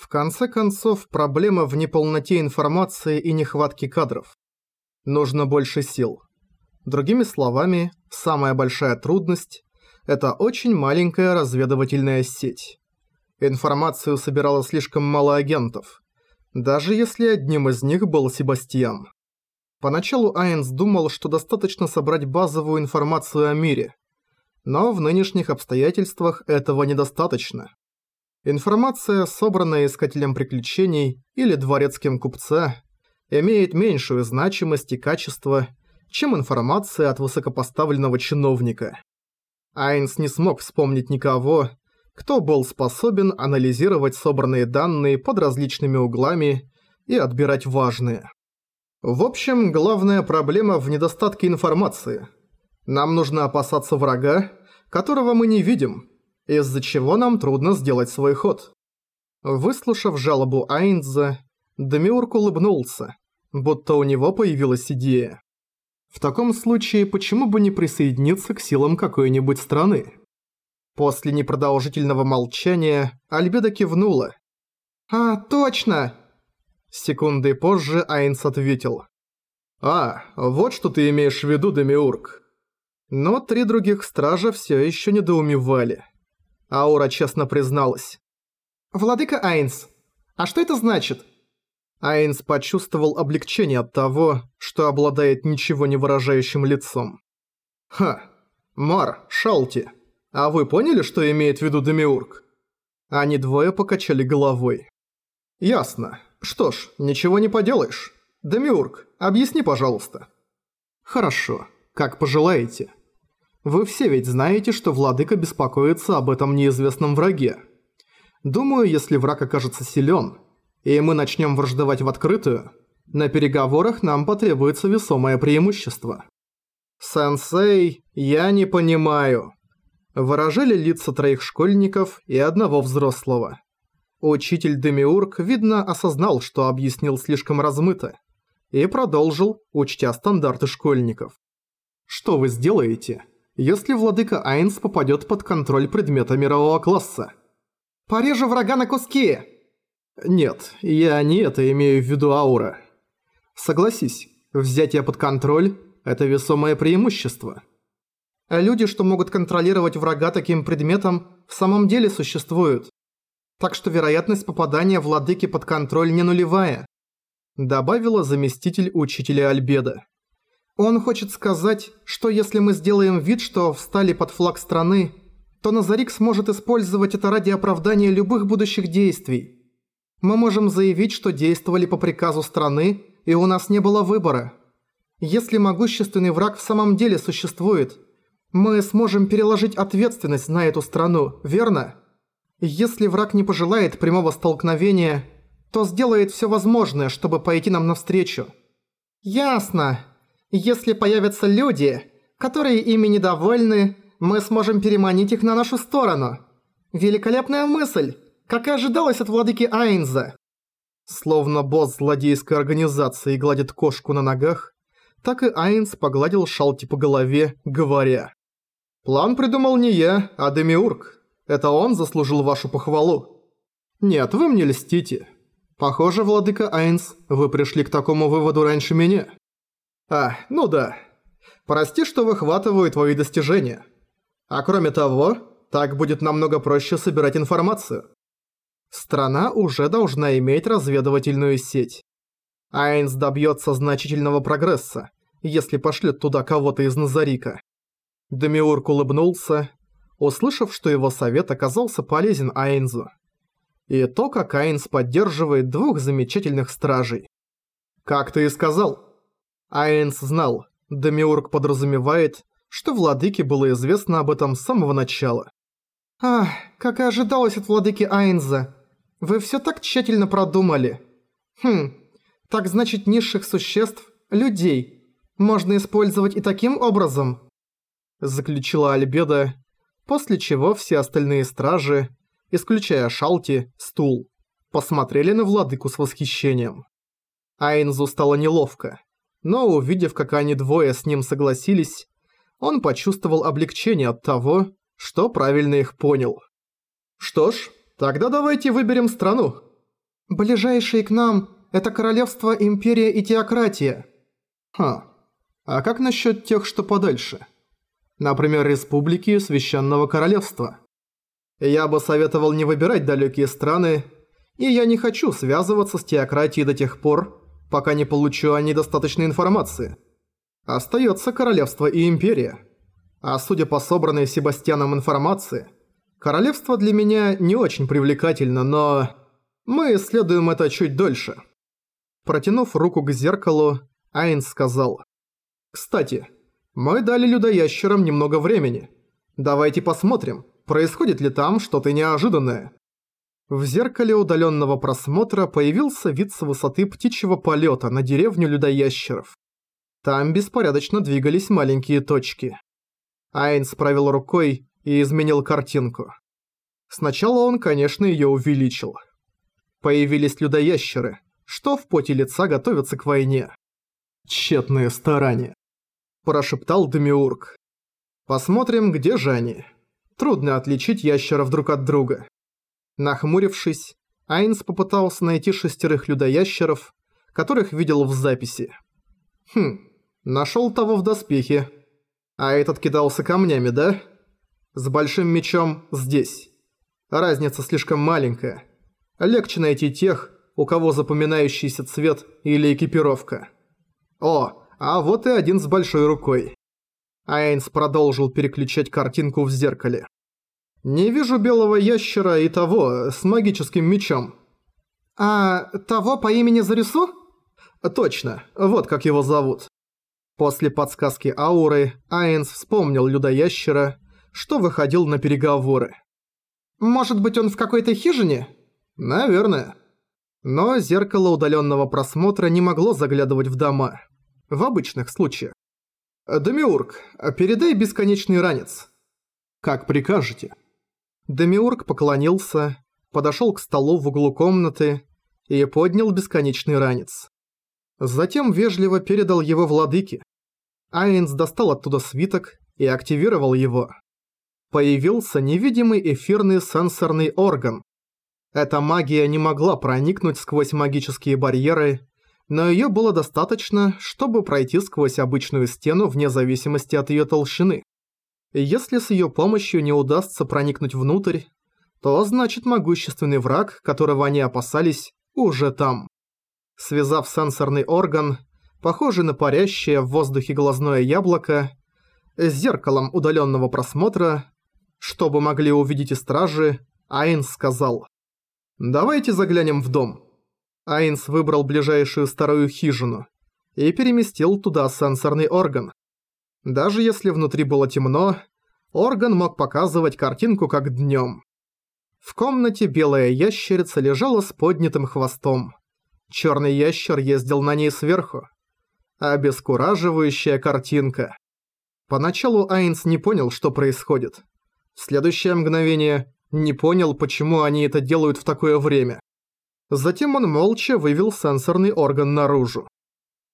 В конце концов, проблема в неполноте информации и нехватке кадров. Нужно больше сил. Другими словами, самая большая трудность – это очень маленькая разведывательная сеть. Информацию собирало слишком мало агентов, даже если одним из них был Себастьян. Поначалу Айнс думал, что достаточно собрать базовую информацию о мире, но в нынешних обстоятельствах этого недостаточно. Информация, собранная искателем приключений или дворецким купца, имеет меньшую значимость и качество, чем информация от высокопоставленного чиновника. Айнс не смог вспомнить никого, кто был способен анализировать собранные данные под различными углами и отбирать важные. В общем, главная проблема в недостатке информации. Нам нужно опасаться врага, которого мы не видим, из-за чего нам трудно сделать свой ход. Выслушав жалобу Айнза, Демиург улыбнулся, будто у него появилась идея. В таком случае, почему бы не присоединиться к силам какой-нибудь страны? После непродолжительного молчания Альбеда кивнула. «А, точно!» Секунды позже Айнс ответил. «А, вот что ты имеешь в виду, Демиург». Но три других стража все еще недоумевали. Аура честно призналась. «Владыка Айнс, а что это значит?» Айнс почувствовал облегчение от того, что обладает ничего не выражающим лицом. «Ха, Мар, Шалти, а вы поняли, что имеет в виду Демиург?» Они двое покачали головой. «Ясно. Что ж, ничего не поделаешь. Демиург, объясни, пожалуйста». «Хорошо, как пожелаете». Вы все ведь знаете, что владыка беспокоится об этом неизвестном враге. Думаю, если враг окажется силен, и мы начнем враждовать в открытую, на переговорах нам потребуется весомое преимущество. «Сенсей, я не понимаю», – выражали лица троих школьников и одного взрослого. Учитель Демиург, видно, осознал, что объяснил слишком размыто, и продолжил, учтя стандарты школьников. «Что вы сделаете?» Если владыка Айнс попадет под контроль предмета мирового класса. «Порежу врага на куски!» Нет, я не это имею в виду аура. Согласись, взятие под контроль – это весомое преимущество. Люди, что могут контролировать врага таким предметом, в самом деле существуют. Так что вероятность попадания владыки под контроль не нулевая. Добавила заместитель учителя Альбеда. Он хочет сказать, что если мы сделаем вид, что встали под флаг страны, то Назарик сможет использовать это ради оправдания любых будущих действий. Мы можем заявить, что действовали по приказу страны, и у нас не было выбора. Если могущественный враг в самом деле существует, мы сможем переложить ответственность на эту страну, верно? Если враг не пожелает прямого столкновения, то сделает все возможное, чтобы пойти нам навстречу. Ясно. Если появятся люди, которые ими недовольны, мы сможем переманить их на нашу сторону. Великолепная мысль, как и ожидалось от владыки Айнза. Словно босс злодейской организации гладит кошку на ногах, так и Айнс погладил Шалти по голове, говоря. «План придумал не я, а Демиург. Это он заслужил вашу похвалу. Нет, вы мне льстите. Похоже, владыка Айнс, вы пришли к такому выводу раньше меня». А, ну да. Прости, что выхватываю твои достижения. А кроме того, так будет намного проще собирать информацию. Страна уже должна иметь разведывательную сеть. Айнс добьется значительного прогресса, если пошлет туда кого-то из Назарика. Демиург улыбнулся, услышав, что его совет оказался полезен Айнзу. И то, как Айнс поддерживает двух замечательных стражей. Как ты и сказал, Айнс знал, Демиург подразумевает, что владыке было известно об этом с самого начала. «Ах, как и ожидалось от владыки Айнза. Вы всё так тщательно продумали. Хм, так значит низших существ, людей, можно использовать и таким образом?» Заключила Альбеда, после чего все остальные стражи, исключая Шалти, Стул, посмотрели на владыку с восхищением. Айнзу стало неловко но увидев, как они двое с ним согласились, он почувствовал облегчение от того, что правильно их понял. «Что ж, тогда давайте выберем страну», «Ближайшие к нам – это королевство, империя и теократия». «Ха, а как насчет тех, что подальше? Например, республики Священного Королевства?» Я бы советовал не выбирать далекие страны, и я не хочу связываться с теократией до тех пор, пока не получу о ней достаточной информации. Остается королевство и империя. А судя по собранной Себастьяном информации, королевство для меня не очень привлекательно, но мы исследуем это чуть дольше. Протянув руку к зеркалу, Айнс сказал. «Кстати, мы дали людоящерам немного времени. Давайте посмотрим, происходит ли там что-то неожиданное. В зеркале удаленного просмотра появился вид с высоты птичьего полета на деревню людоящеров. Там беспорядочно двигались маленькие точки. Айнс провел рукой и изменил картинку. Сначала он, конечно, ее увеличил. Появились людоящеры, что в поте лица готовятся к войне. «Тщетные старания», – прошептал Демиург. «Посмотрим, где же они». Трудно отличить ящеров друг от друга. Нахмурившись, Айнс попытался найти шестерых людоящеров, которых видел в записи. Хм, нашел того в доспехе. А этот кидался камнями, да? С большим мечом здесь. Разница слишком маленькая. Легче найти тех, у кого запоминающийся цвет или экипировка. О, а вот и один с большой рукой. Айнс продолжил переключать картинку в зеркале. «Не вижу белого ящера и того, с магическим мечом». «А того по имени Зарису?» «Точно, вот как его зовут». После подсказки ауры Айнс вспомнил людоящера, что выходил на переговоры. «Может быть, он в какой-то хижине?» «Наверное». Но зеркало удаленного просмотра не могло заглядывать в дома. В обычных случаях. «Демиург, передай бесконечный ранец». «Как прикажете». Демиург поклонился, подошёл к столу в углу комнаты и поднял бесконечный ранец. Затем вежливо передал его владыке. Айнс достал оттуда свиток и активировал его. Появился невидимый эфирный сенсорный орган. Эта магия не могла проникнуть сквозь магические барьеры, но её было достаточно, чтобы пройти сквозь обычную стену вне зависимости от её толщины. Если с её помощью не удастся проникнуть внутрь, то значит могущественный враг, которого они опасались, уже там. Связав сенсорный орган, похожий на парящее в воздухе глазное яблоко, с зеркалом удалённого просмотра, чтобы могли увидеть и стражи, Айн сказал «Давайте заглянем в дом». Айнс выбрал ближайшую старую хижину и переместил туда сенсорный орган. Даже если внутри было темно, орган мог показывать картинку как днем. В комнате белая ящерица лежала с поднятым хвостом. Черный ящер ездил на ней сверху. Обескураживающая картинка. Поначалу Айнс не понял, что происходит. В следующее мгновение не понял, почему они это делают в такое время. Затем он молча вывел сенсорный орган наружу.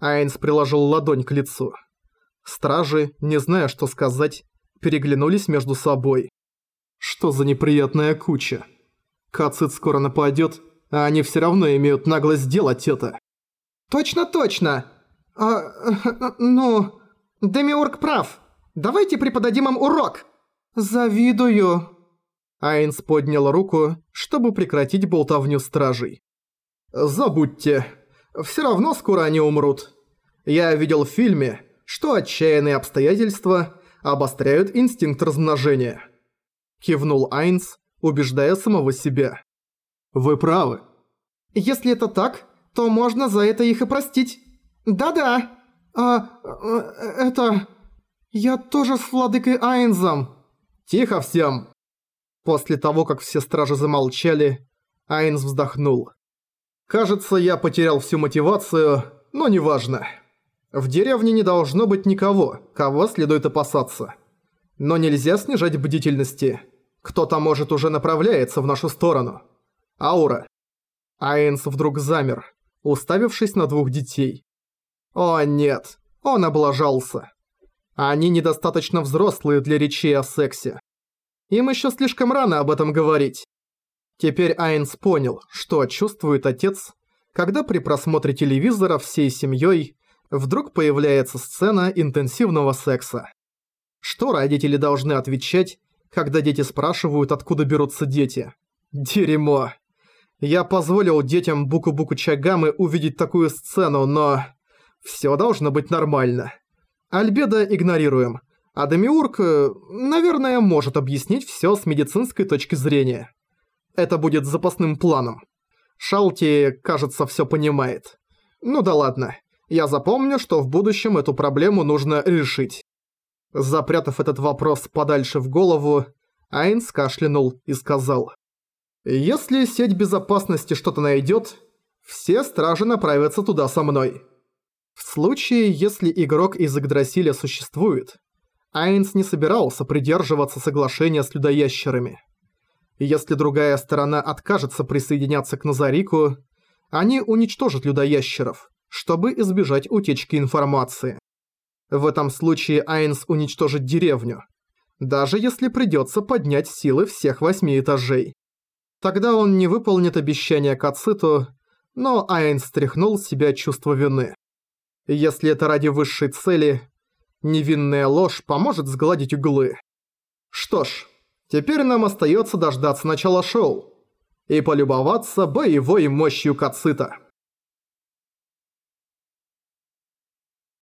Айнс приложил ладонь к лицу. Стражи, не зная, что сказать, переглянулись между собой. Что за неприятная куча. Кацит скоро нападет, а они все равно имеют наглость сделать это. Точно-точно! А, ну... Демиург прав. Давайте преподадим им урок. Завидую. Айнс поднял руку, чтобы прекратить болтовню стражей. «Забудьте. Все равно скоро они умрут. Я видел в фильме, что отчаянные обстоятельства обостряют инстинкт размножения». Кивнул Айнс, убеждая самого себя. «Вы правы». «Если это так, то можно за это их и простить. Да-да. А... это... Я тоже с владыкой Айнзом». «Тихо всем!» После того, как все стражи замолчали, Айнс вздохнул. «Кажется, я потерял всю мотивацию, но неважно. В деревне не должно быть никого, кого следует опасаться. Но нельзя снижать бдительности. Кто-то, может, уже направляется в нашу сторону. Аура». Айнс вдруг замер, уставившись на двух детей. «О нет, он облажался. Они недостаточно взрослые для речей о сексе. Им еще слишком рано об этом говорить. Теперь Айнс понял, что чувствует отец, когда при просмотре телевизора всей семьей вдруг появляется сцена интенсивного секса. Что родители должны отвечать, когда дети спрашивают, откуда берутся дети? Дерьмо. Я позволил детям Буку-Буку Чагамы увидеть такую сцену, но... Всё должно быть нормально. Альбедо игнорируем. А Демиург, э, наверное, может объяснить всё с медицинской точки зрения. Это будет запасным планом. Шалти, кажется, всё понимает. Ну да ладно. Я запомню, что в будущем эту проблему нужно решить. Запрятав этот вопрос подальше в голову, Айнс кашлянул и сказал. Если сеть безопасности что-то найдет, все стражи направятся туда со мной. В случае, если игрок из Игдрасиля существует, Айнс не собирался придерживаться соглашения с людоящерами. Если другая сторона откажется присоединяться к Назарику, они уничтожат людоящеров, чтобы избежать утечки информации. В этом случае Айнс уничтожит деревню, даже если придется поднять силы всех восьми этажей. Тогда он не выполнит обещание Кациту, но Айн стряхнул себя чувство вины. Если это ради высшей цели, невинная ложь поможет сгладить углы. Что ж, теперь нам остается дождаться начала шоу и полюбоваться боевой мощью Кацита.